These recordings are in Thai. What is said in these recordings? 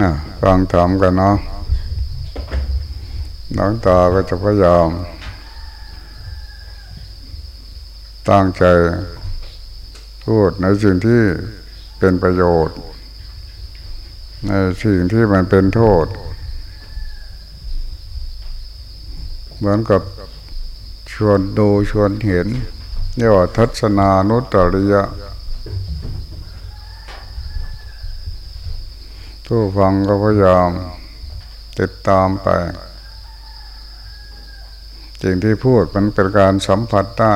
นะฟังถามกันเนาะน้องตาก็จะพยายาม ตั้งใจพูดในสิ่งที่เป็นประโยชน์ ในสิ่งที่มันเป็นโทษ เหมือนกับชวนดูชวนเห็นเรียกว่าทัศนานุตริยะ ผู้ฟังก็พยายามติดตามไปสิ่งที่พูดมันเป็นการสัมผัสได้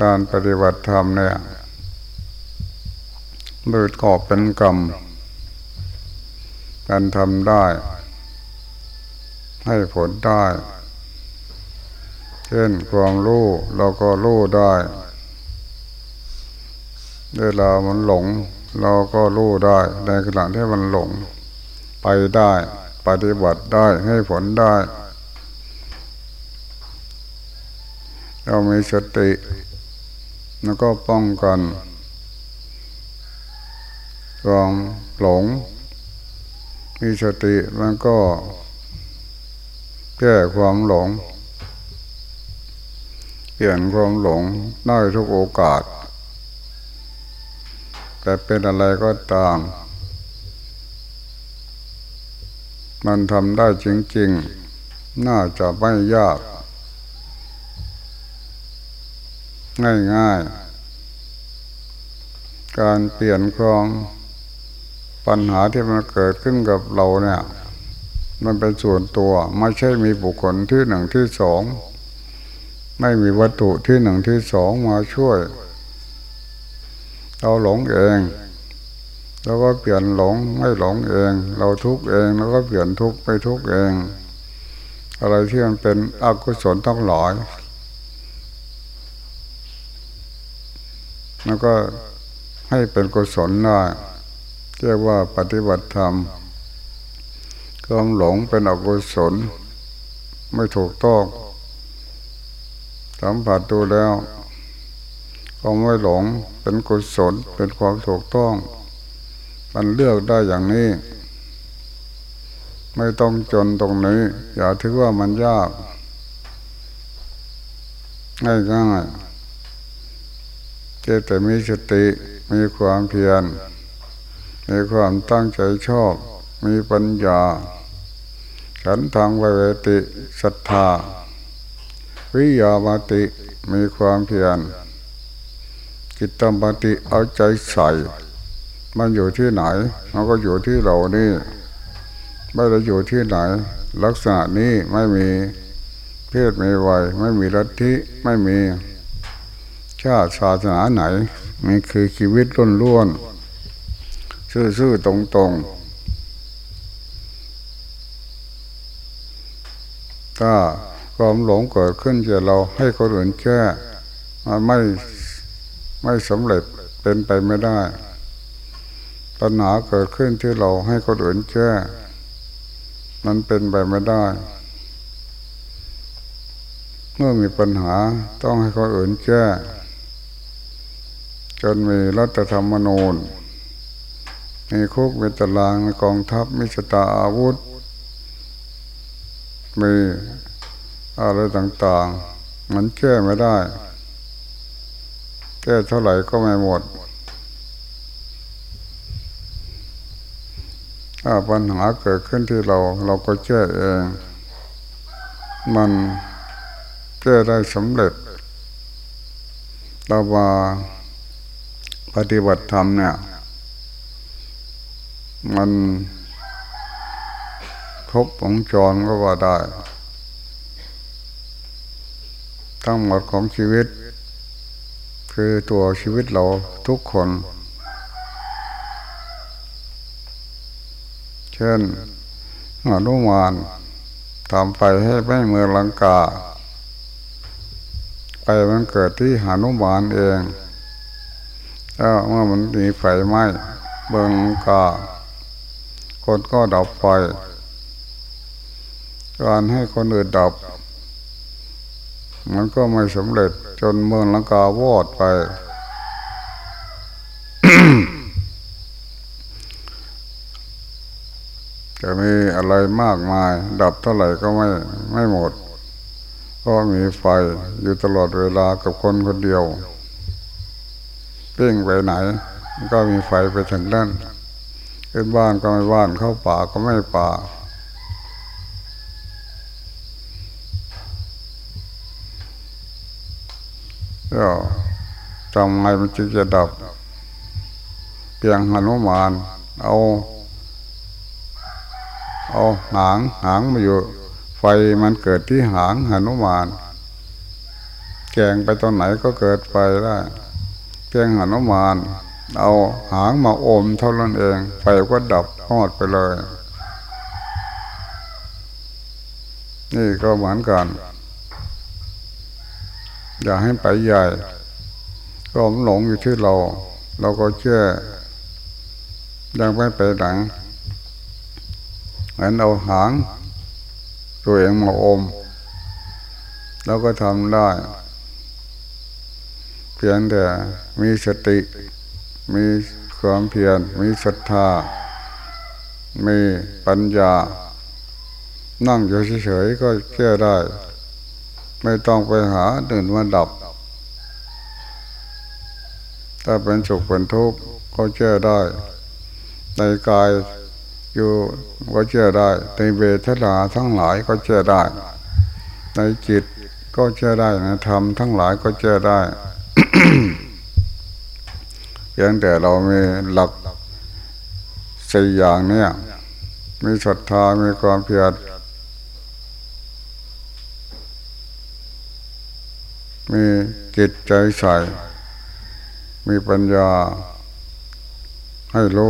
การปฏิบัติธรรมเนี่ยมืดกอบเป็นกรรม การทำได้ ให้ผลได้ เช่นความรู้เราก็รู้ได้ เวลามันหลง เราก็รู้ได้ในขณะที่มันหลง ไปได้ ปฏิบัติได้ให้ผลได้ เรามีสติ แล้วก็ป้องกันความหลง มีสติมันก็แก้ความหลง เปลี่ยนความหลงได้ทุกโอกาส แต่เป็นอะไรก็ตาม มันทำได้จริง ๆ น่าจะไม่ยาก ง่าย ๆ การเปลี่ยนครองปัญหาที่มันเกิดขึ้นกับเราเนี่ย มันเป็นส่วนตัว ไม่ใช่มีบุคคลที่หนึ่งที่สอง ไม่มีวัตถุที่หนึ่งที่สองมาช่วย เราหลงเองเราก็เปลี่ยนหลงไม่หลงเอง เราทุกเองแล้วก็เปลี่ยนทุกไปทุกเอง อะไรที่มันเป็นอกุศลต้องหลอยแล้วก็ให้เป็นกุศลได้เรียกว่าปฏิบัติธรรมความหลงเป็นอกุศล ไม่ถูกต้องสัมผัสดูแล้ว ความไม่หลงเป็นกุศลเป็นความถูกต้อง มันเลือกได้อย่างนี้ ไม่ต้องจนตรงนี้ อย่าถือว่ามันยากง่ายง่ายเจแต่มีสติมีความเพียรมีความตั้งใจชอบ มีปัญญา ฉันทางวเวติศรัทธา วิยามาติมีความเพียร จิตตมปฏิเอาใจใส่ มันอยู่ที่ไหน มันก็อยู่ที่เรานี่ไม่ได้อยู่ที่ไหน ลักษณะนี้ไม่มีเพศไม่ไหวไม่มีลัทธิไม่มีชาติศาสนาไหนมันคือชีวิตล้นล้วนซื่อๆตรงๆ ถ้าความหลงเกิดขึ้นจะเราให้คนอื่นแก้ไม่ ไม่สำเร็จเป็นไปไม่ได้ ปัญหาเกิดขึ้นที่เราให้คนอื่นแก้มันเป็นไปไม่ได้ เมื่อมีปัญหาต้องให้คนอื่นแก้จนมีรัฐธรรมนูญมีคุกมีตารางมีกองทัพมีสตาอาวุธ มีอะไรต่างๆ มันแก้ไม่ได้ แก้เท่าไหร่ก็ไม่หมดถ้าปัญหาเกิดขึ้นที่เรา เราก็แก้เอง มันแก้ได้สำเร็จ เรามาปฏิบัติธรรมเนี่ย มันครบวงจรก็ว่าได้ ทั้งหมดของชีวิต คือตัวชีวิตเราทุกคน เช่นหนุมานทำไปให้ไม่เมืองลังกาไปมันเกิดที่หานุมานเองแล้วเมื่อมันมีไฟไหม้เบิงกา คนก็ดับไฟการให้คนอื่นดับ มันก็ไม่สำเร็จ จนเมืองลังกาวอดไป จะมีอะไรมากมาย ดับเท่าไหร่ก็ไม่ไม่หมด เพราะมีไฟอยู่ตลอดเวลากับคนคนเดียวเพ่งไปไหน ก็มีไฟไปถึงนั่นขึ้นบ้านก็ไม่บ้านเข้าป่าก็ไม่ป่า ก็ทำไงมันจึงจะดับ เพียงหนุมาน เอา เอาหางหางมาอยู่ ไฟมันเกิดที่หางหนุมาน แกงไปตอนไหนก็เกิดไฟได้เพียงหนุมาน เอาหางมาอมเท่านั้นเอง ไฟก็ดับหอดไปเลย นี่ก็เหมือนกัน อย่าให้ไปใหญ่ก็หลงอยู่ที่เรา เราก็เชื่อยังไม่ไปหลังเหมือนเอาหาง ตัวเองมาอม แล้วก็ทำได้ เพียงแต่มีสติ มีความเพียรมีศรัทธา มีปัญญา นั่งอยู่เฉยๆก็เชื่อได้ ไม่ต้องไปหาดื่นมาดับ ถ้าเป็นสุขเป็นทุกข์ก็เชื่อได้ ในกายอยู่ก็เชื่อได้ ในเวทนาทั้งหลายก็เชื่อได้ ในจิตก็เชื่อได้ในธรรมทั้งหลายก็เชื่อได้เพียงแต่เรามีหลักสี่อย่างเนี่ย มีศรัทธามีความเพียร มีจิตใจใส่มีปัญญา ให้โล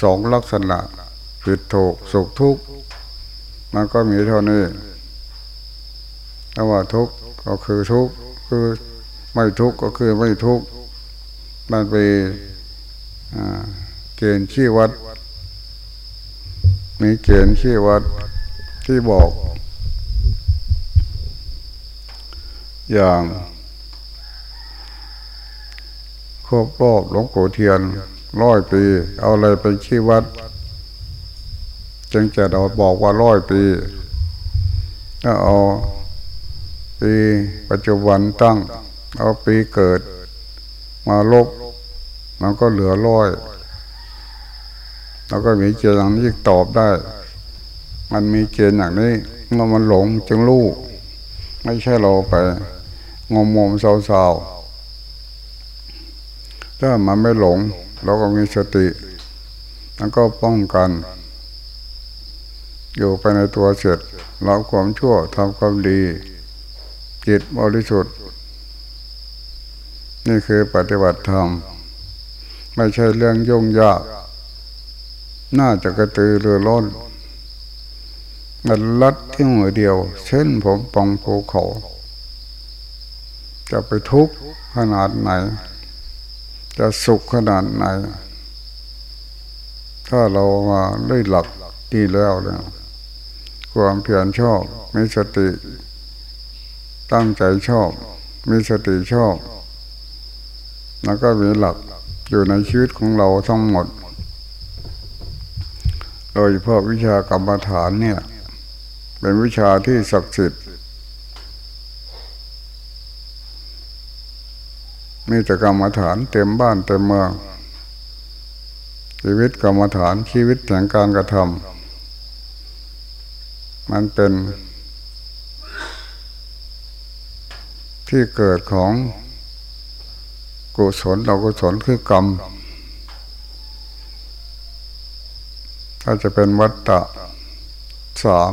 สองลักษณะผิดถูกสุขทุกข์มันก็มีเท่านี้ถ้าว่าทุกข์ก็คือทุกข์คือไม่ทุกข์ก็คือไม่ทุกข์มันเป็นเกณฑ์ชี้วัด มีเกณฑ์ชี้วัดที่บอก อย่างครบรอบหลวงปู่เทียนร้อยปี เอาอะไรไปชี้วัด จึงจะเราบอกว่าร้อยปีถ้าเอาปีปัจจุบันตั้ง เอาปีเกิด มาลบ มันก็เหลือร้อยแล้วก็มีเกณฑ์อย่างนี้ตอบได้ มันมีเกณฑ์อย่างนี้เมื่อมันหลงจึงรู้ไม่ใช่เราไป งมงมเศร้าๆถ้ามันไม่หลง เราก็มีสติ แล้วก็ป้องกัน อยู่ไปในตัวเสร็จเราความชั่วทำความดี จิตบริสุทธิ์ นี่คือปฏิบัติธรรม ไม่ใช่เรื่องยุ่งยาก น่าจะกระตือรือร้นมันลัดที่มือเดียว เช่นผมปองภูเขา จะไปทุกข์ขนาดไหน จะสุขขนาดไหน ถ้าเรามาได้หลักดีแล้วเนี่ยความเพียรชอบมีสติ ตั้งใจชอบ มีสติชอบ แล้วก็มีหลักอยู่ในชีวิตของเราทั้งหมด โดยเฉพาะวิชากรรมฐานเนี่ย เป็นวิชาที่ศักดิ์สิทธิ์ มีแต่กรรมฐานเต็มบ้านเต็มเมือง ชีวิตกรรมฐานชีวิตแห่งการกระทำมันเป็น ที่เกิดของกุศลเรากุศลคือกรรม ถ้าจะเป็นวัตตะสาม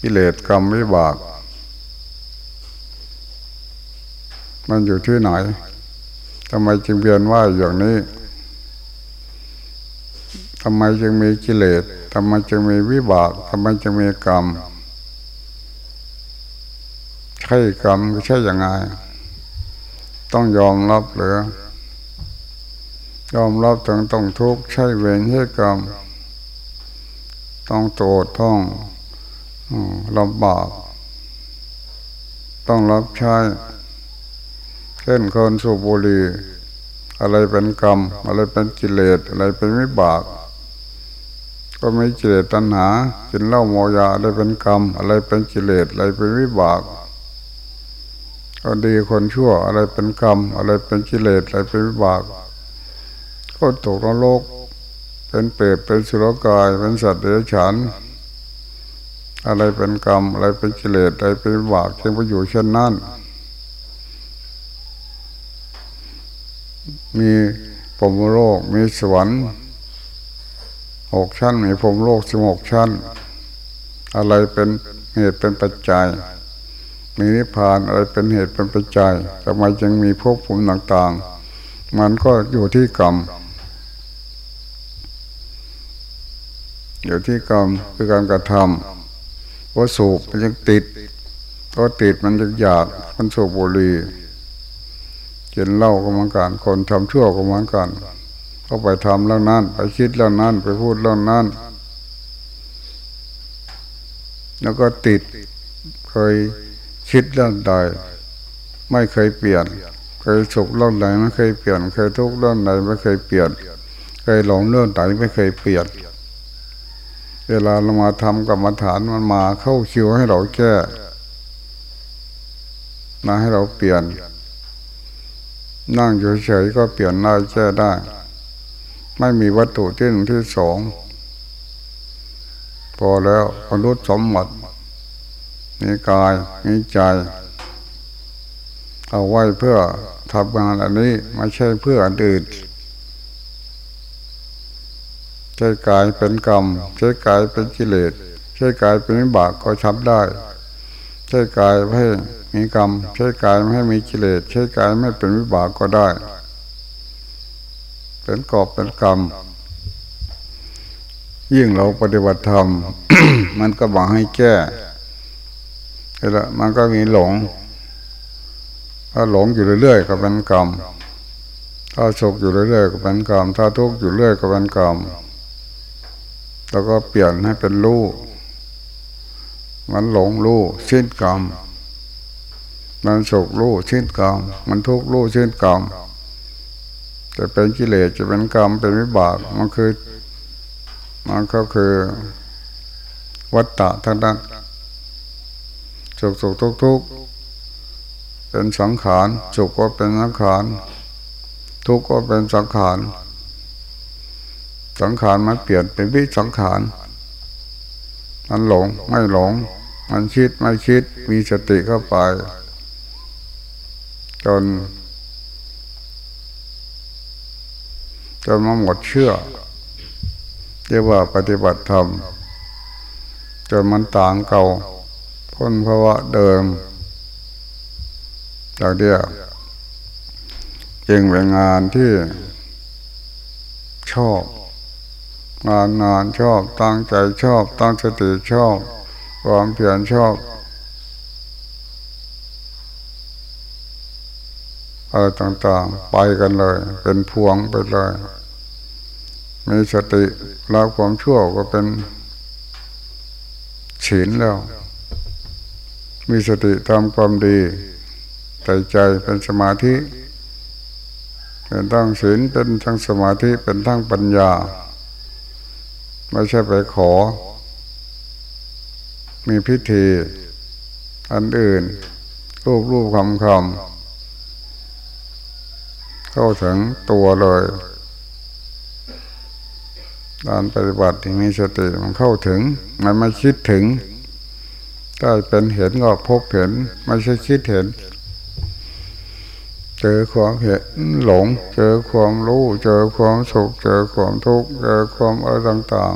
กิเลสกรรมวิบาก มันอยู่ที่ไหนทำไมจึงเวียนว่าอย่างนี้ทำไมจึงมีกิเลสทำไมจึงมีวิบากทำไมจึงมีกรรม ใช่กรรมก็ใช่อย่างไง ต้องยอมรับหรือยอมรับถึงต้องทุกข์ใช่เวรใช่กรรม ต้องโตดต้องลำบาก ต้องรับใช้ เช่นคนสูบบุหรี่อะไรเป็นกรรม อะไรเป็นกิเลสอะไรเป็นวิบาก ก็ไม่กิเลสตัณหากินเหล้าโมยาอะไรเป็นกรรม อะไรเป็นกิเลสอะไรเป็นวิบากคนดีคนชั่วอะไรเป็นกรรม อะไรเป็นกิเลสอะไรเป็นวิบากก็ตกนรกเป็นเปรตเป็นสุรกายเป็นสัตว์เดรัจฉานอะไรเป็นกรรม อะไรเป็นกิเลสอะไรเป็นวิบากจึงไปอยู่เช่นนั้น มีพรมโลก มีสวรรค์หกชั้น มีพรมโลกสิบหกชั้น อะไรเป็นเหตุเป็นปัจจัย มีนิพพานอะไรเป็นเหตุเป็นปัจจัยทำไมจึงมีภพภูมิต่างๆ มันก็อยู่ที่กรรมอยู่ที่กรรมคือการกระทำว่าสูบมันยังติดก็ติดมันยังอยากมันสูบบุหรี่ กินเหล้าก็เหมือนกันคนทำชั่วก็เหมือนกันก็ไปทำเรื่องนั้น ไปคิดเรื่องนั้น ไปพูดเรื่องนั้น แล้วก็ติดเคยคิดเรื่องใด ไม่เคยเปลี่ยน เคยสุขเรื่องใดไม่เคยเปลี่ยน เคยทุกข์เรื่องใดไม่เคยเปลี่ยน เคยหลงเรื่องใดไม่เคยเปลี่ยน เวลาเรามาทำกรรมฐานมันมาเข้าคิวให้เราแก้มาให้เราเปลี่ยน นั่งเฉยๆก็เปลี่ยนได้แก้ได้ ไม่มีวัตถุที่หนึ่งที่สอง พอแล้วมนุสมบัติมีกายมีใจ เอาไว้เพื่อทำงานอันนี้ไม่ใช่เพื่ออันอื่นใช้กายเป็นกรรม ใช้กายเป็นกิเลสใช้กายเป็นวิบากก็ทำได้ ใช้กายให้ มีกรรม ใช้กายไม่ให้มีกิเลสใช้กายไม่เป็นวิบากก็ได้ เป็นกอบเป็นกรรม ยิ่งเราปฏิบัติธรรม มันก็บอกให้แก้แล้วมันก็มีหลง ถ้าหลงอยู่เรื่อยๆก็เป็นกรรม ถ้าสุขอยู่เรื่อยๆก็เป็นกรรม ถ้าทุกข์อยู่เรื่อยก็เป็นกรรม แล้วก็เปลี่ยนให้เป็นรู้มันหลงรู้สิ้นกรรม มันสุขรู้ชิ้นกรรมมันทุกข์รู้ชิ้นกรรมจะเป็นกิเลสจะเป็นกรรมเป็นวิบากมันคือมันก็คือวัฏฏะทั้งนั้นสุขสุขทุกทุกเป็นสังขารสุขก็เป็นสังขารทุกข์ก็เป็นสังขารสังขารมันเปลี่ยนเป็นวิสังขารมันหลงไม่หลง มันคิดไม่คิดมีสติเข้าไป จนจนมาหมดเชื่อเรียกว่าปฏิบัติธรรมจนมันต่างเก่าพ้นภาวะเดิมจากเดียวจึงเป็นงานที่ชอบ งานงานชอบ ตั้งใจชอบ ตั้งสติชอบ ความเพียรชอบ อะไรต่างๆ ไปกันเลย เป็นพวงไปเลย มีสติละความชั่วก็เป็นศีลแล้ว มีสติทำความดีใจใจเป็นสมาธิ เป็นทั้งศีลเป็นทั้งสมาธิเป็นทั้งปัญญา ไม่ใช่ไปขอ มีพิธี อันอื่นรูปรูปคำคำ เข้าถึงตัวเลยการปฏิบัติที่มีสติมันเข้าถึง มันไม่คิดถึงถ้าเป็นเห็นก็พบเห็น ไม่ใช่คิดเห็น เจอความเห็นหลง เจอความรู้ เจอความสุข เจอความทุกข์ เจอความอะไรต่าง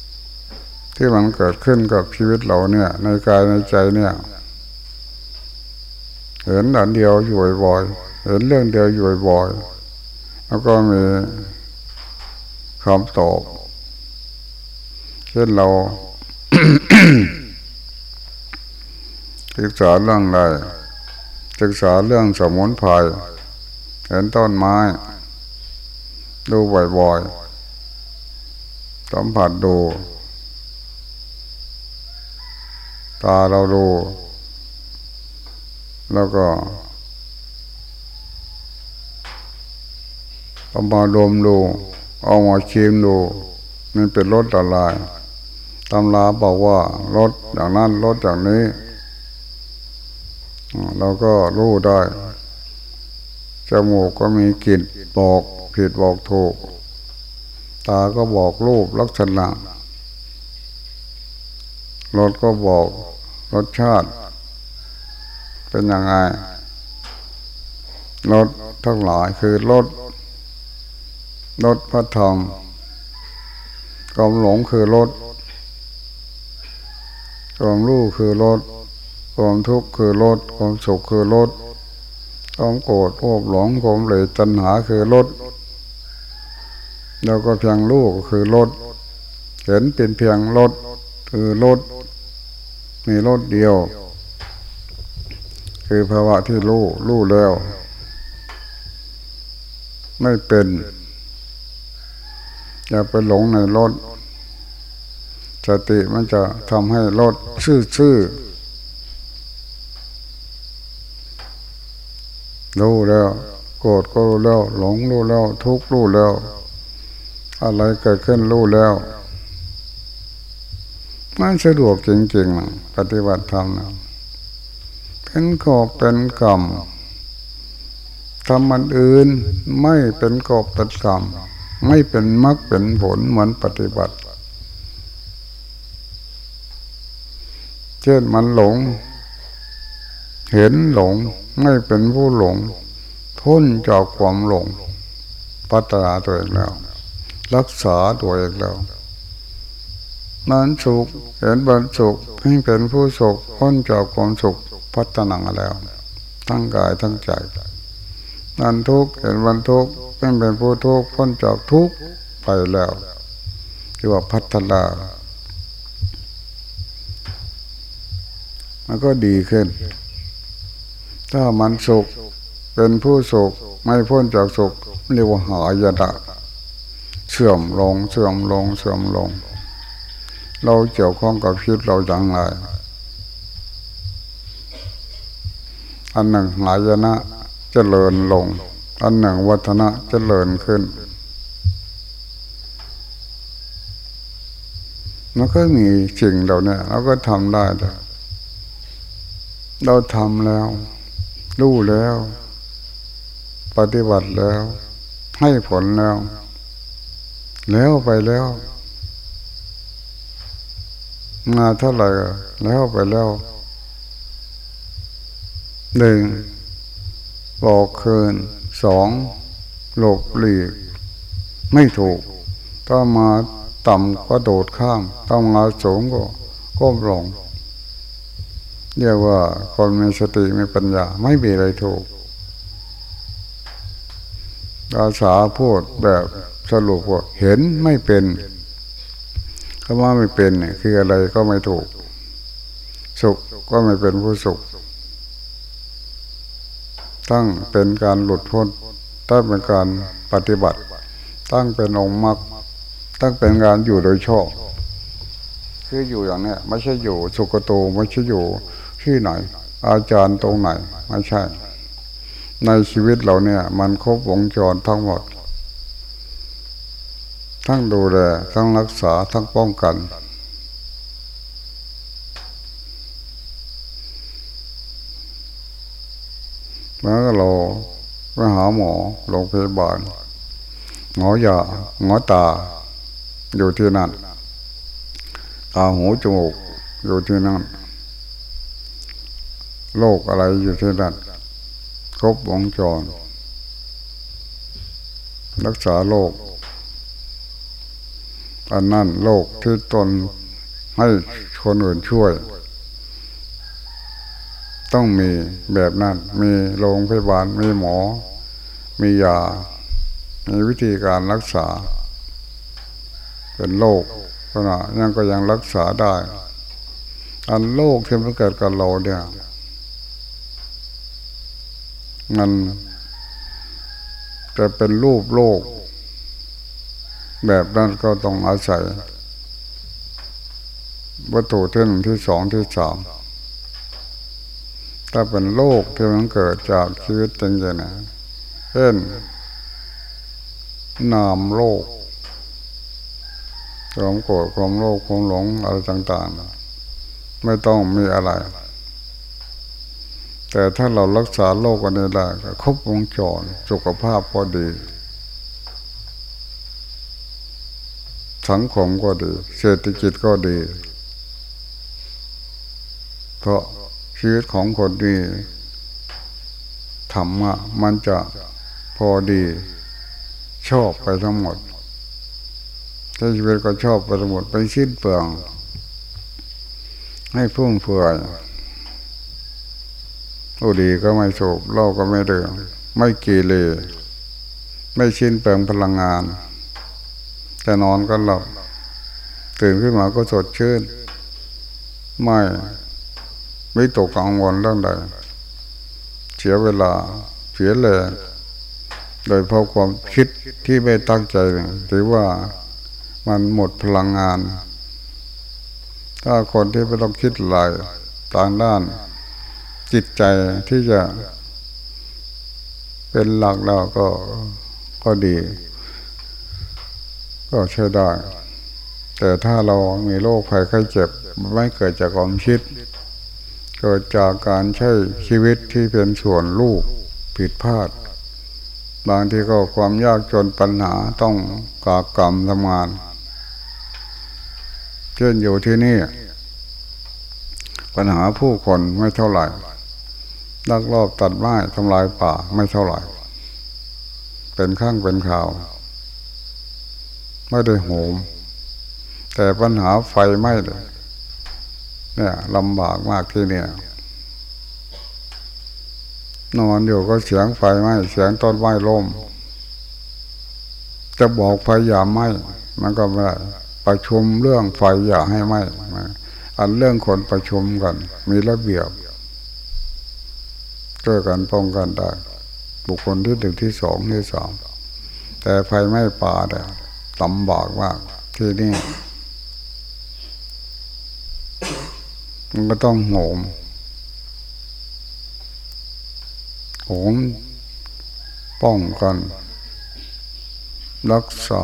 ๆ ที่มันเกิดขึ้นกับชีวิตเราเนี่ย ในกายในใจเนี่ย เห็นอันเดียวอยู่บ่อยๆ เห็นเรื่องเดียวอยู่บ่อยแล้วก็มีคำตอบเช่นเราศึกษาเรื่องอะไรศึกษาเรื่องสมุนไพรเห็นต้นไม้ ดูบ่อยๆสัมผัสดู ตาเราดู แล้วก็ เอามาดมดูเอามาชิมดูมันเป็นรสอะไรตำราบอกว่ารสอย่างนั้นรสอย่างนี้เราก็รู้ได้จมูกก็มีกลิ่นบอกผิดบอกถูก ตาก็บอกรูปลักษณะรสก็บอกรสชาติ เป็นยังไงรสทั้งหลายคือรส รสพระธรรมความหลงคือรสความรู้คือรสความทุกข์คือรสความสุขคือรสความโกรธโอบหลงความเหลยตัณหาคือรสแล้วก็เพียงรู้คือรสเห็นเป็นเพียงรสคือรสมีรสเดียว คือภาวะที่รู้รู้แล้ว ไม่เป็น อย่าไปหลงในรถสติมันจะทำให้รถซื่อๆรู้แล้ว โกรธก็รู้แล้ว หลงรู้แล้ว ทุกข์รู้แล้ว อะไรเกิดขึ้นรู้แล้วมันสะดวกจริงๆปฏิบัติธรรมนะเป็นกอบเป็นกรรมทำมันอื่นไม่เป็นกอบเป็นกรรม ไม่เป็นมรรคเป็นผลเหมือนปฏิบัติ เช่นมันหลง เห็นหลงไม่เป็นผู้หลงพ้นจากความหลง พัฒนาตัวเองแล้ว รักษาตัวเองแล้วมันสุขเห็นบันสุขให้เป็นผู้สุขพ้นจากความสุขพัฒนาแล้ว ทั้งกายทั้งใจนันทุกเห็นวันทุก เป็นเป็นผู้ทุกข์พ้นจากทุกข์ไปแล้วที่ว่าพัฒนามันก็ดีขึ้น ถ้ามันสุขเป็นผู้สุขไม่พ้นจากสุขเรียกว่าหายนะเสื่อมลงเสื่อมลงเสื่อมลง เราเกี่ยวข้องกับชีวิตเราอย่างไรอันหนึ่งหายนะจะเจริญลง อันหนึ่งวัฒนะจะเจริญขึ้น มันก็มีสิ่งเหล่านี้เราก็ทำได้แต่เราทำแล้ว รู้แล้ว ปฏิบัติแล้ว ให้ผลแล้ว แล้วไปแล้วมาเท่าไหร่แล้วไปแล้วหนึ่งบอกคืน สองหลบหลีก ไม่ถูก ถ้ามาต่ำก็โดดข้ามถ้ามาสูงก็ก้มลงเรียกว่าคนมีสติมีปัญญา ไม่มีอะไรถูกภาษาพูดแบบสรุปว่าเห็นไม่เป็นคำว่าไม่เป็นเนี่ยคืออะไรก็ไม่ถูก สุขก็ไม่เป็นผู้สุข ตั้งเป็นการหลุดพ้นตั้งเป็นการปฏิบัติ ตั้งเป็นองค์มรรคตั้งเป็นการอยู่โดยชอบคืออยู่อย่างนี้ไม่ใช่อยู่สุกโตไม่ใช่อยู่ที่ไหน อาจารย์ตรงไหนไม่ใช่ ในชีวิตเราเนี่ย มันครบวงจรทั้งหมด ทั้งดูแลทั้งรักษาทั้งป้องกัน แล้วเราไปหาหมอโรงพยาบาลหมอยาหมอตา อยู่ที่นั่น ตาหูจมูกอยู่ที่นั่นโรคอะไรอยู่ที่นั่นครบวงจร รักษาโรคอันนั้นโลกที่ตนให้คนอื่นช่วย ต้องมีแบบนั้น มีโรงพยาบาล มีหมอ มียา มีวิธีการรักษา เป็นโรคขณะยังก็ยังรักษาได้ อันโรคที่มันเกิดกับเราเนี่ยมันจะเป็นรูปโลก แบบนั้นก็ต้องอาศัย วัตถุที่หนึ่งที่สองที่สาม ถ้าเป็นโลกที่มันเกิดจากชีวิตจริงๆนะเช่นนามโลกความโกรธความโลภความหลงอะไรต่างๆ ไม่ต้องมีอะไร แต่ถ้าเรารักษาโลกกันได้ก็ครบวงจรสุขภาพก็ดี สังคมก็ดี เศรษฐกิจก็ดี เพราะ ชีวิตของคนดีธรรมะมันจะพอดี ชอบไปทั้งหมดถ้าชีวิตก็ชอบไปทั้งหมดไปสิ้นเปลือง ให้พุ่งเฟือยโอดีก็ไม่สูบเหล้าก็ไม่ดื่มไม่กีเลไม่ชิ้นเปลืองพลังงานจะนอนก็หลับตื่นขึ้นมาก็สดชื่น ไม่ ไม่ตกกังวลเรื่องใดเสียเวลาเสียแรงโดยเพราะความคิดที่ไม่ตั้งใจถือว่ามันหมดพลังงาน ถ้าคนที่ไม่ต้องคิดหลายต่างด้าน จิตใจที่จะ เป็นหลักเราก็ก็ดี ก็ใช้ได้ แต่ถ้าเรามีโรคภัยไข้เจ็บ ไม่เกิดจากความคิด เกิดจากการใช้ชีวิตที่เป็นส่วนลูกผิดพลาด บางทีก็ความยากจนปัญหาต้องกากรรมทำงาน เช่นอยู่ที่นี่ ปัญหาผู้คนไม่เท่าไหร่ลักลอบตัดไม้ทำลายป่าไม่เท่าไหร่ เป็นข้างเป็นข่าว ไม่ได้โหม แต่ปัญหาไฟไหม้เลย เนี่ยลำบากมากที่เนี่ย นอนอยู่ก็เสียงไฟไหม้เสียงต้นไม้ล่ม จะบอกไฟอย่าไหม้มันก็ไม่ได้ประชุมเรื่องไฟอย่าให้ไหมอันเรื่องคนประชุมกัน มีระเบียบช่วยกันป้องกันได้บุคคลที่หนึ่งที่สองที่สามแต่ไฟไหม้ป่าเนี่ยลำบากมากที่นี่ มันก็ต้องโหมโหมป้องกัน รักษา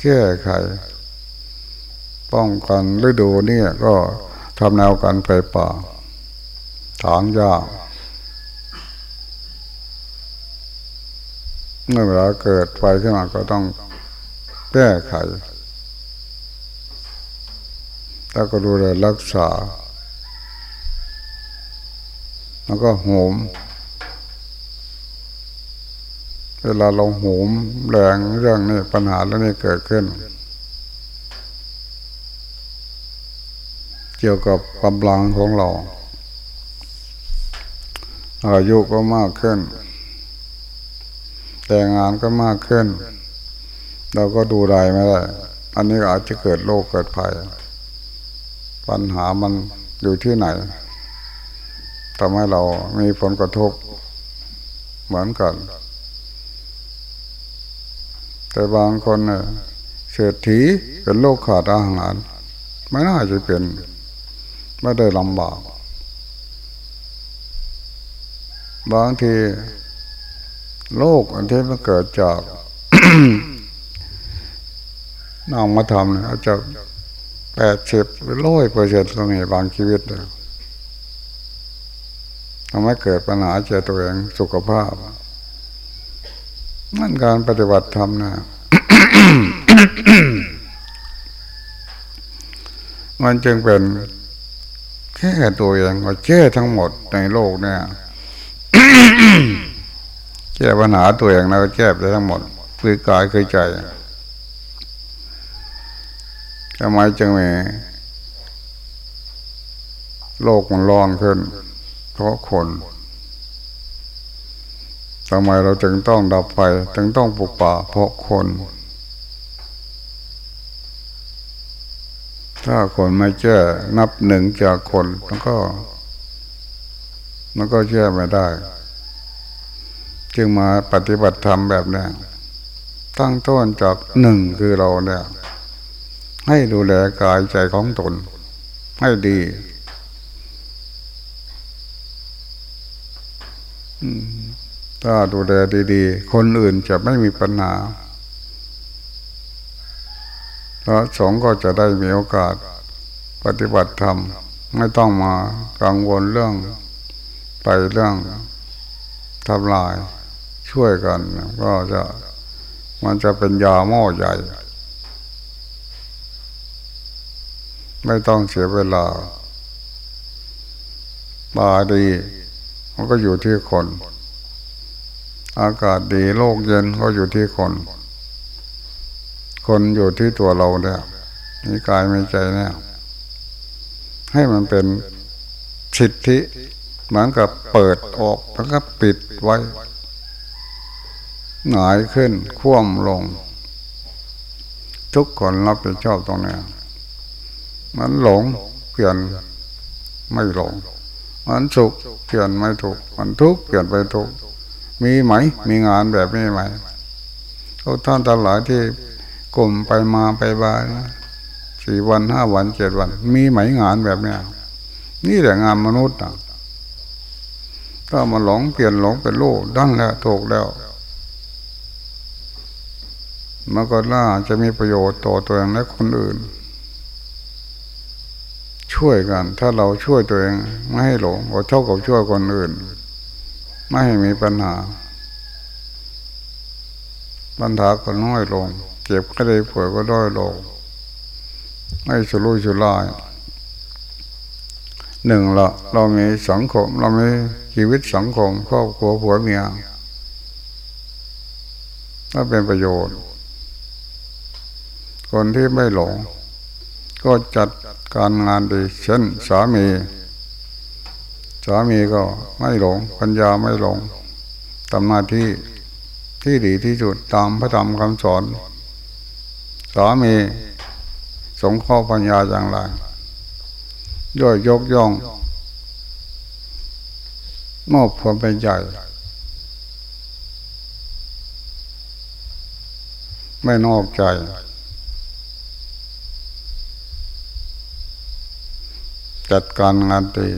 แก้ไข ป้องกันฤดูนี่ก็ทำแนวกันไปป่าถางหญ้าเมื่อเวลาเกิดไฟขึ้นมาก็ต้องแก้ไข แล้วก็ดูแลรักษา แล้วก็โหม เวลาเราโหมแรงเรื่องนี้ปัญหาแล้วนี้เกิดขึ้น เกี่ยวกับกำลังของเรา อายุก็มากขึ้น แต่งานก็มากขึ้น เราก็ดูได้ไม่ได้ อันนี้อาจจะเกิดโรคเกิดภัย ปัญหามันอยู่ที่ไหนทำให้เรามีผลกระทบเหมือนกัน แต่บางคนเสียเศรษฐีเป็นโรคขาดอาหาร ไม่น่าจะเป็น ไม่ได้ลำบาก บางทีโรคอันที่มันเกิดจากนองมาทำอาจจะ แปดสิบร้อยเปอร์เซ็นต์ก็มีบางชีวิตเลยทำให้เกิดปัญหาเจตัวเองสุขภาพ นั่นการปฏิบัติธรรมนะมันจึงเป็นแค่ตัวเองว่าแก้ทั้งหมดในโลกเนี่ยแก้ปัญหาตัวเองแล้วแก้ได้ทั้งหมดคือกายคือใจ ทำไมจึงมีโลกมันร้อนขึ้น เพราะคนทำไมเราจึงต้องดับไฟจึงต้องปลุกป่าเพราะคน ถ้าคนไม่แก้นับหนึ่งจากคนมันก็ มันก็แก้ไม่ได้ จึงมาปฏิบัติธรรมแบบนี้ตั้งต้นจากหนึ่งคือเราเนี่ย ให้ดูแลกายใจของตน ให้ดีถ้าดูแลดีๆ คนอื่นจะไม่มีปัญหาแล้วสงก็จะได้มีโอกาสปฏิบัติธรรม ไม่ต้องมากังวลเรื่องไปเรื่องทำลายช่วยกัน ก็จะมันจะเป็นยาหม้อใหญ่ ไม่ต้องเสียเวลาบาดี มันก็อยู่ที่คน อากาศดีโลกเย็นก็อยู่ที่คน คนอยู่ที่ตัวเราเนี่ยมีกายมีใจเนี่ยให้มันเป็นสิทธิเหมือนกับเปิดออกแล้วก็ปิดไว้ หงายขึ้นคว่ำลง ทุกคนรับผิดชอบตรงนี้ มันหลงเปลี่ยนไม่หลง มันสุขเปลี่ยนไม่ถูก มันทุกข์เปลี่ยนไปทุกข์มีไหม มีงานแบบนี้ไหมทุกท่านทั้งหลายที่กลุ่มไปมาไปบายสี่วันห้าวันเจ็ดวัน มีไหมงานแบบนี้นี่แหละงานมนุษย์อะถ้ามันหลงเปลี่ยนหลงเป็นโลกดั้นแล้วถูกแล้วมันก็น่าจะมีประโยชน์ต่อตัวเองและคนอื่น ช่วยกัน ถ้าเราช่วยตัวเอง ไม่ให้หลงก็เท่ากับช่วยคนอื่น ไม่ให้มีปัญหา ปัญหาก็น้อยลง เจ็บก็ได้ป่วยก็ด้อยลง ไม่สุรุ่ยสุร่ายหนึ่งละเรามีสังคม เรามีชีวิตสังคมครอบครัวผัวเมียก็เป็นประโยชน์ คนที่ไม่หลง ก็จัด การงานดีเช่นสามี สามีก็ไม่หลงปัญญาไม่หลงทำหน้าที่ที่ดีที่สุดตามพระธรรมคำสอน สามีสงข้อปัญญาอย่างไรย่อยยกย่อง มอบความเป็นใหญ่ไม่นอกใจ จัดการงานดี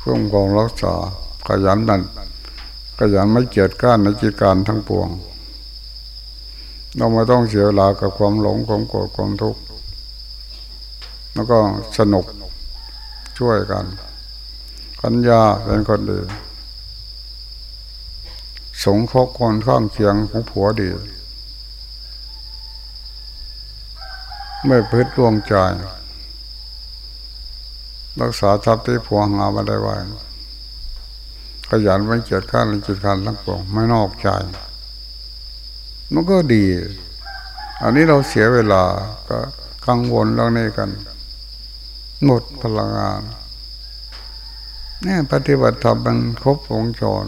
คุ้มครองรักษาขยันนั่นขยันไม่เกียจก้านในกิจการทั้งปวง เราไม่ต้องเสียเวลากับความหลงความโกรธความทุกข์แล้วก็สนุกช่วยกันปัญญาเป็นคนดี สงเคราะห์คนข้างเคียงของผัวดี ไม่พืชดวงใจรักษาทรัพย์ที่ผัวหามาได้ไว้ขยันไม่เกียจข้านในจิตการทั้งปวงไม่นอกใจ มันก็ดี อันนี้เราเสียเวลาก็กังวลเรื่องนี้กัน หมดพลังงานนี่ปฏิบัติธรรมมันครบวงจร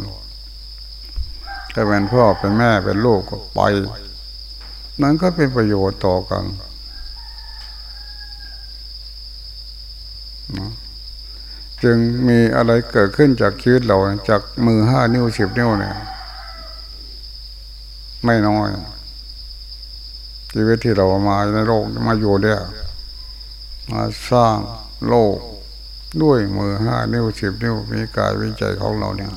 ถ้าเป็นพ่อเป็นแม่เป็นลูกก็ไป นั้นก็เป็นประโยชน์ต่อกัน จึงมีอะไรเกิดขึ้นจากชีวิตเราจากมือห้านิ้วสิบนิ้วเนี่ยไม่น้อย ชีวิตที่เรามาในโลกมาอยู่เนี่ยมาสร้างโลกด้วยมือห้านิ้วสิบนิ้วมีกายวิจัยของเราเนี่ย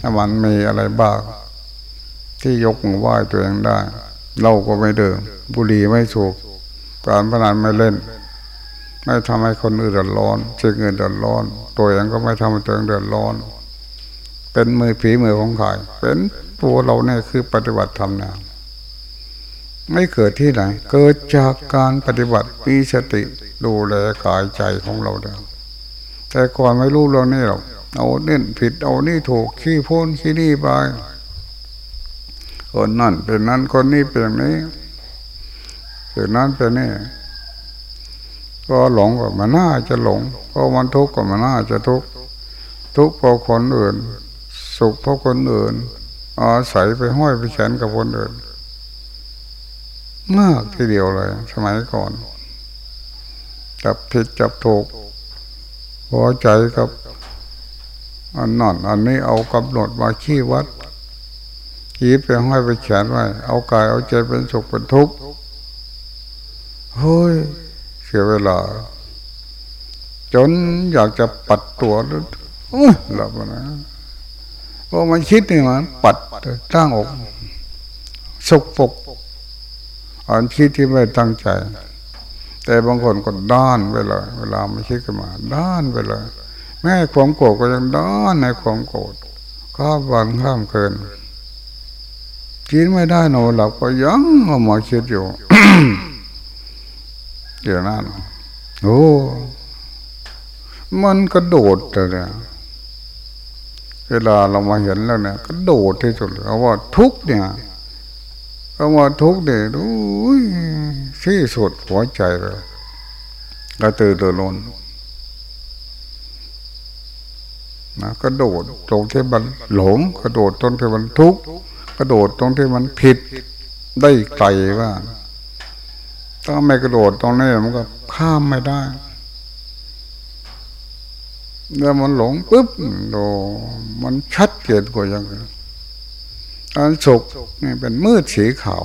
ถ้ามันมีอะไรบ้างที่ยกมือไหว้ตัวเองได้ เราก็ไม่เดิมบุหรี่ไม่สูบการพนันไม่เล่น ไม่ทำให้คนอื่นเดือดร้อนเชิงเงินเดือดร้อน ตัวเองก็ไม่ทำให้ตัวเองเดือดร้อน เป็นมือผีมือของใครเป็นตัวเราเนี่ยคือปฏิบัติธรรมนะไม่เกิดที่ไหน เกิดจากการปฏิบัติมีสติดูแลกายใจของเราเดิมแต่ก่อนไม่รู้เรื่องนี้หรอกเอาเน้นผิดเอานี่ถูกขี้พ้นขี้นี่ไปคนนั่นเป็นนั้นคนนี้เป็นนี้เป็นนั้นเป็นนี่ ก็หลงก็มันน่าจะหลงเพอมันทุกข์ก็มันน่าจะทุกข์ทุกข์เพราะคนอื่น สุขเพราะคนอื่นอาศัยไปห้อยไปแขนกับคนอื่น มากทีเดียวเลย สมัยก่อน จับผิดจับถูกพอใจกับอันนั่นอันนี้เอากำหนดมาขี้วัดขี้ไปห้อยไปแขนไว้เอากายเอาใจเป็นสุขเป็นทุกข์เฮ้ย สียเวลา จนอยากจะปัดตัวแล้วหลับนะพอมันคิดนี่มันปัดตั้งอกสกปกอันคิดที่ไม่ตั้งใจ แต่บางคนก็ด้านไปเลย เวลาไม่คิดกันมา ด้านไปเลย แม้ความโกรธก็ยังด้านในความโกรธข้าวันข้ามเกินกินไม่ได้หนอนหลับก็ยังเอามาคิดอยู่ เดี๋ยวนั้นโอ้มันกระโดดเลยเวลาเรามาเห็นแล้วเนี่ยกระโดดที่สุดเอาว่าทุกเนี่ยเอาว่าทุกเนี่ยดูที่สุดหัวใจเลยกระตือรือร้นนะกระโดดตรงที่มันหลง กระโดดตรงที่มันทุกข์กระโดดตรงที่มันผิดได้ไกลว่า ถ้าไม่กระโดดตรงนี้มันก็ข้ามไม่ได้เมื่อมันหลงปุ๊บโดมันชัดเจนกว่าอย่างอื่นอันสุขนี่เป็นมืดสีขาว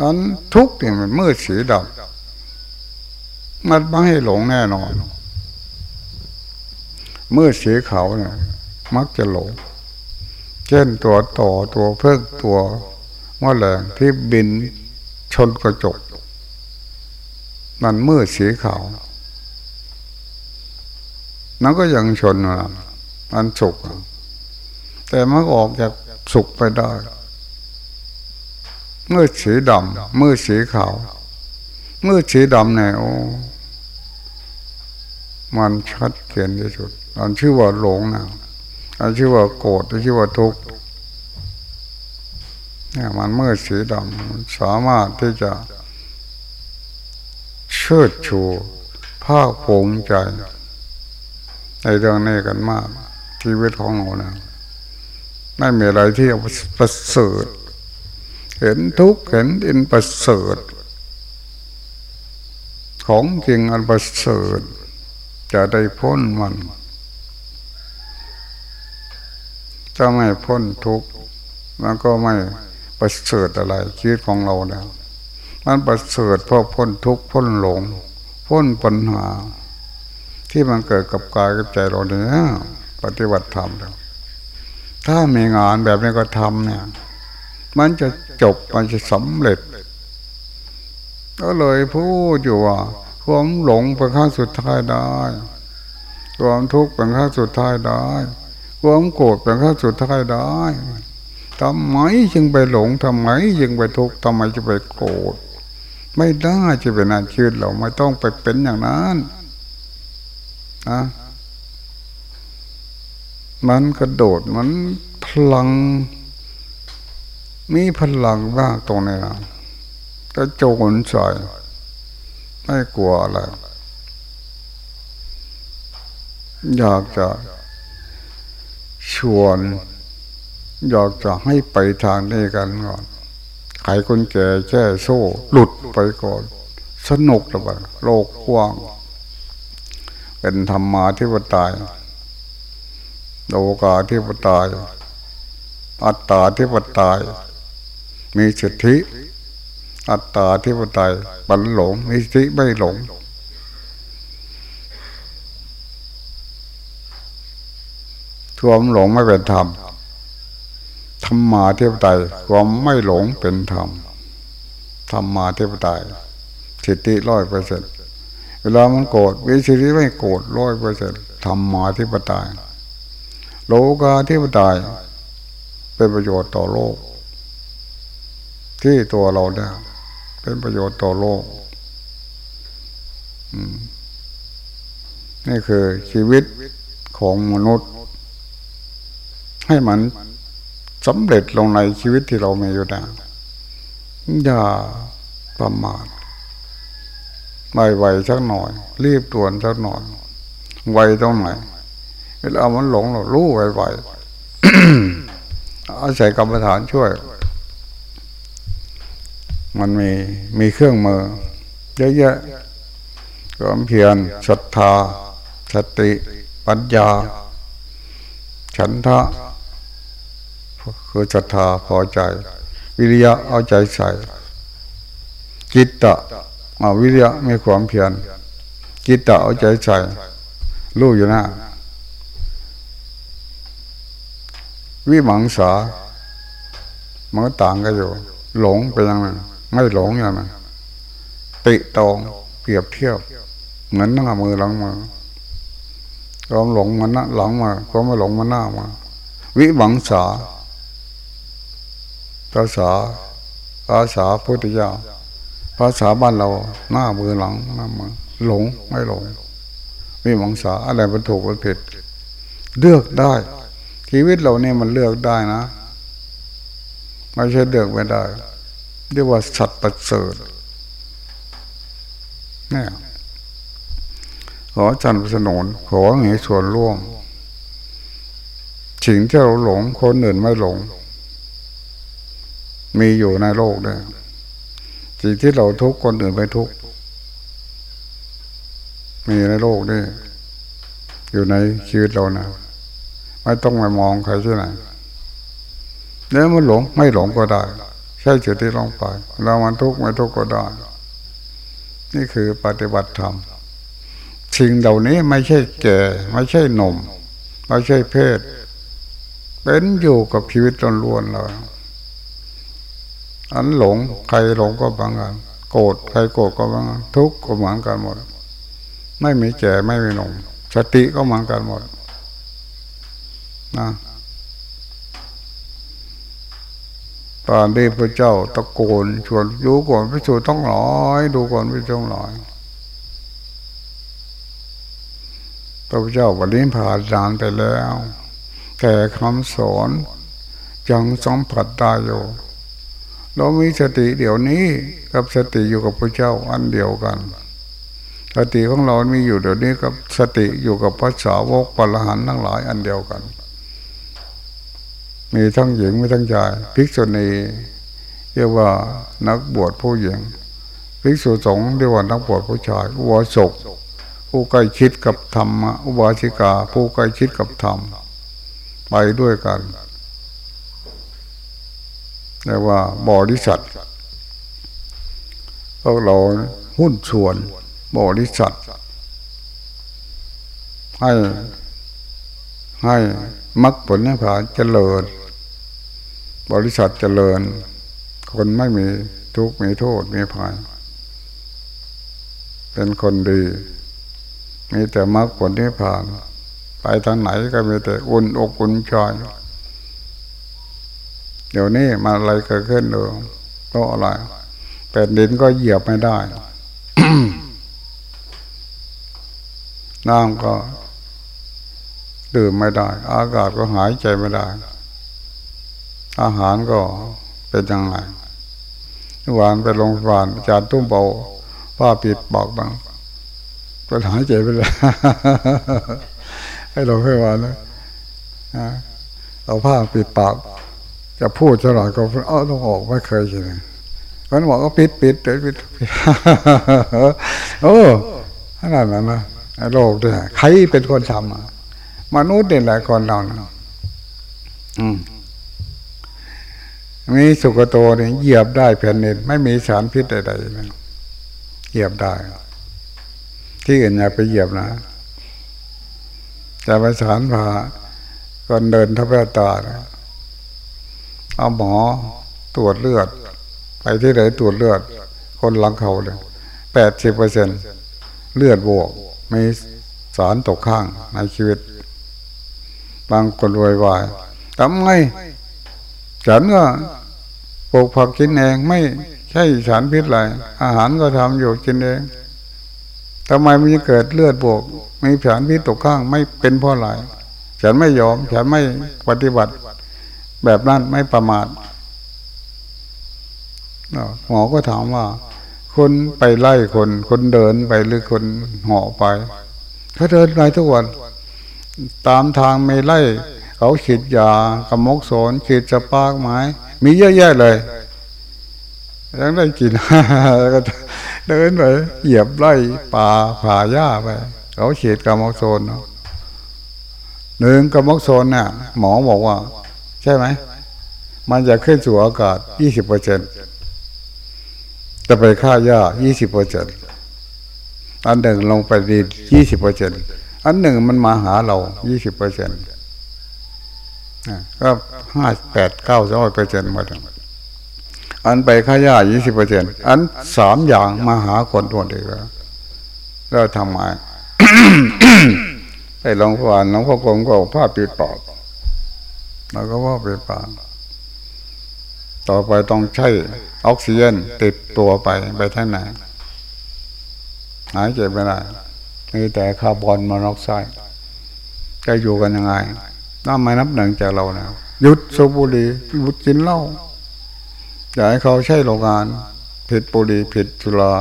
อันทุกข์นี่มันมืดสีดำมันไม่ให้หลงแน่นอนมืดสีขาวเนี่ยมักจะหลง เช่นตัวต่อตัวเพิ่งตัวมแมลงที่บินชนกระจก มันมืดสีขาวนั่นก็ยังชนนะอันสุกแต่มันออกจากสุกไปได้มืดสีดำมืดสีขาวมืดสีดำเนี่ยโอ้มันชัดเจนที่สุดอันชื่อว่าหลงนะอันชื่อว่าโกรธอันชื่อว่าทุกข์เนี่ยมันมืดสีดำสามารถที่จะ เชิดชูภาคภูมิใจ ในเรื่องนี้กันมาก ชีวิตของเรานะไม่มีอะไรที่ประเสริฐเห็นทุกข์เห็นอินประเสริฐของจริงอันประเสริฐจะได้พ้นมันถ้าไม่พ้นทุกข์มันก็ไม่ประเสริฐอะไรชีวิตของเราแล้ว มันประเสริฐเพราะพ้นทุกข์พ้นหลง พ้นปัญหา ที่มันเกิดกับกายกับใจเราเนี่ยปฏิบัติธรรมแล้วถ้ามีงานแบบนี้ก็ทำเนี่ย มันจะจบมันจะสำเร็จ ก็เลยพูดอยู่ว่าความหลงเป็นขั้นสุดท้ายได้ ความทุกข์เป็นขั้นสุดท้ายได้ ความโกรธเป็นขั้นสุดท้ายได้ทำไมจึงไปหลงทำไมจึงไปทุกข์ทำไมจะไปโกรธ ไม่ได้จะเป็นอาชีพเราไม่ต้องไปเป็นอย่างนั้นนะมันกระโดดมันพลัง มีพลังบ้างตรงนี้นะก็โจนใส่ไม่กลัวอะไรอยากจะชวน อยากจะให้ไปทางนี้กันก่อน ไขายคนแก่แช่โซ่ หลุดไปก่อน สนุกหรือเปล่าโลกกว้าง เป็นธรรมาทิปไตยโลกาทิปไตยอัตตาทิปไตยมีสิทธิ อัตตาทิปไตยบันหลงมีสิทธิไม่หลงควมหลงไม่เป็นธรรม ธรรมาเทปไตยความไม่หลงเป็นธรรมธรรมาเทปไตยสิทธิร้อยเปอร์เซ็นต์เวลามันโกรธวิสิทธิไม่โกรธร้อยเปอร์เซ็นต์ธรรมาเทปไตยโลกาเทปไตยเป็นประโยชน์ต่อโลก ที่ตัวเราเนี่ยเป็นประโยชน์ต่อโลกนี่คือชีวิตของมนุษย์ ให้มัน สำเร็จลงในชีวิตที่เรามีอยู่นะอย่าประมาทไม่ไวสักหน่อย รีบตวนสักหน่อย ไวตรงไหนเวลามันหลงเรารู้ไวๆอาศัยกรรมฐานช่วย มันมีมีเครื่องมือเยอะๆความเพียรศรัทธาสติ ปัญญา ฉันทะ คือศรัทธาพอใจ วิริยะเอาใจใส่จิตตะมาวิริยะมีความเพียรจิตตะเอาใจใส่รู้อยู่นะวิมังสามันก็ต่างกันอยู่ หลงไปยังไงไม่หลงอย่างนั้นติตองเปรียบเทียบเหมือนหน้ามือหลังมือความหลงมันหน้าหลังมาความไม่หลงมันหน้ามา วิบังสา ภาษาภาษาพุทธเจ้าภาษาบ้านเราหน้ามือหลังหน้ามือหลงไม่หลงวิบังสาอะไรมันถูกมันผิด เลือกได้ ชีวิตเราเนี่ยมันเลือกได้นะไม่ใช่เลือกไม่ได้ เรียกว่าสัตว์ประเสริฐเนี่ยขอจันทร์สนนขอให้ส่วนร่วมสิ่งที่เราหลงคนอื่นไม่หลง มีอยู่ในโลกเนี่ยสิ่งที่เราทุกคนอื่นไม่ทุกมีในโลกนี่อยู่ในชีวิตเรานะไม่ต้องไปมองใครที่ไหนแล้วมันหลงไม่หลงก็ได้ ใช่จุดที่ลงไปเรามันทุกข์ไม่ทุกข์ก็ได้ นี่คือปฏิบัติธรรมสิ่งเหล่านี้ไม่ใช่แก่ ไม่ใช่หนุ่ม ไม่ใช่เพศ เป็นอยู่กับชีวิตล้วนๆเลย อันหลงใครหลงก็บางกันโกรธใครโกรธก็บางกันทุกข์ก็เหมือนกันหมด ไม่มีแก่ไม่มีหนุ่มสติก็เหมือนกันหมดนะตอนที่พระเจ้าตะโกนชวนดูก่อนพิสูจน์ต้องหลอยดูก่อนพิสูจต้องหลอยพระเจ้าวันนี้ผ่านนานไปแล้ว แต่คำสอนยังสัมผัสได้อยู่ เรามีสติเดี๋ยวนี้กับสติอยู่กับพระเจ้าอันเดียวกัน สติของเรา มีอยู่เดี๋ยวนี้กับสติอยู่กับพระสาวกปรหันทั้งหลายอันเดียวกัน มีทั้งหญิงมีทั้งชายภิกษุณีเรียกว่านักบวชผู้หญิงภิกษุสงฆ์เรียกว่านักบวชผู้ชายอุบาสกผู้ใกล้ชิดกับธรรมอุบาสิกา ผู้ใกล้ชิดกับธรรมไปด้วยกัน เรียกว่าบริษัทพวกเราหุ้นส่วนบริษัท ให้ให้มักผลนี่ผ่านเจริญ บริษัทเจริญ คนไม่มีทุกข์มีโทษมีภัยเป็นคนดี มีแต่มรรคผลที่ผ่าน ไปทางไหนก็มีแต่อุ่นอกอุ่นใจ เดี๋ยวนี้มาอะไรเกิดขึ้นดูก็อะไรแผ่นดินก็เหยียบไม่ได้น้ำก็ดื่มไม่ได้ อากาศก็หายใจไม่ได้ อาหารก็เป็นยังไงหวานไปโรงพยาบาลจานตุ้มเบาผ้าปิดบอกบางก็หายใจไปเลยให้เราค่อยวานนะเอาผ้าปิดปาก จะพูดเท่าไหร่ก็เอาต้องออกไม่เคยใช่ไหมมันบอกก็ปิดปิดเดปิดโอ้ขนาดนั้นนะโลกด้วยใครเป็นคนทำมนุษย์เนี่ยแหละคนเรานะอืมมีสุกโตเนี่ยเหยียบได้แผ่นดินไม่มีสารพิษใดๆเหยียบได้ ที่อื่นอย่าไปเหยียบนะจะไปสารผ่าก่อนเดินทับแวตา เอาหมอตรวจเลือด ไปที่ไหนตรวจเลือด คนหลังเขาเลยแปดสิบเปอร์เซ็นเลือดบวกมีสารตกข้างในชีวิต บางคนรวยวายทำไงฉันก็ปลูกผักกินเองไม่ใช่สารพิษอะไรอาหารก็ทำอยู่กินเองทำไมมันจะเกิดเลือดบวก มีแผนพิษตกข้าง ไม่เป็นเพราะอะไรฉันไม่ยอม ฉันไม่ปฏิบัติ แบบนั้นไม่ประมาทหมอก็ถามว่า คนไปไล่คน คนเดินไปหรือคนเหาะไปเขาเดินไปทุกวัน ตามทางไม่ไล่ เขาขีดยากระมกโสนขีดสปากไม้ มีเยอะแยะเลยยังได้กินก็เดินไปเหยียบไล่ป่าผ่าหญ้าไป เขาฉีดกามอกโซนหนึ่งกามอกโซนเนี่ยหมอบอกว่า ใช่ไหม มันจะขึ้นสู่อากาศยี่สิบเปอร์เซ็นจะไปฆ่าหญ้ายี่สิบเปอร์เซ็นอันหนึ่งลงไปดินยี่สิบเปอร์เซ็นอันหนึ่งมันมาหาเรายี่สิบเปอร์เซ็นต์ก็ห้าแปดเก้าร้อยเปอร์เซ็นต์หมดอันไปค่ายายี่สิบเปอร์เซ็นต์อันสามอย่างมาหาคนตัวเดียวเราทำไมไปหลวงพ่อหลวงพ่อกงก็ผ้าปิดปาก แล้วก็ว่าไปปาต่อไปต้องใช้ออกซิเจนติดตัวไปไปท่านไหนหายใจไม่ได้มีแต่คาร์บอนมอนอกไซด์จะอยู่กันยังไงน้าไม่นับหนึ่งจากเรานะหยุดสูบบุหรี่หยุดกินเหล้าอย่าให้เขาใช้โรงงาน ผิดบุหรี่ผิดจุลา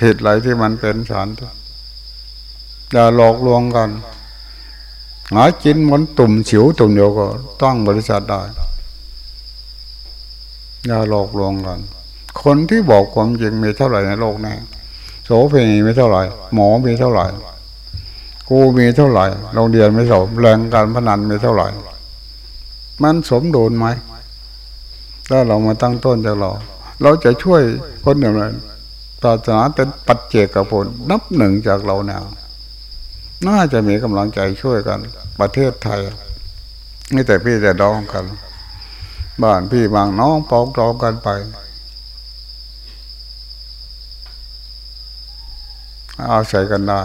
ผิดอะไรที่มันเป็นสารอย่าหลอกลวงกัน หากินมันตุ่มฉิวตุ่มเดียวก็ตั้งบริษัทได้อย่าหลอกลวงกัน คนที่บอกความจริงมีเท่าไหร่ในโลกนี้โสเภณีมีเท่าไหร่ หมอมีเท่าไหร่ กูมีเท่าไหร่โรงเรียนไม่สมแรงการพนันมีเท่าไหร่ มันสมดุลไหมถ้าเรามาตั้งต้นจากเรา เราจะช่วยคนอย่างไรศาสนาเป็นปัจเจกผลนับหนึ่งจากเราแนว น่าจะมีกำลังใจช่วยกัน ประเทศไทยนี่แต่พี่แต่น้องกัน บ้านพี่บางน้องปองรองกันไปอาศัยกันได้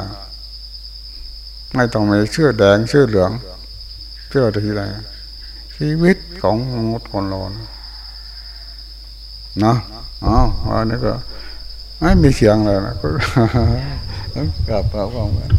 ไม่ต้องมีเสื้อแดงเสื้อเหลืองเสื้อทีไรชีวิตของมนุษย์คนเรานะอ๋ออันนี้ก็ไม่มีเสียงเลยนะกลับมาฟังกัน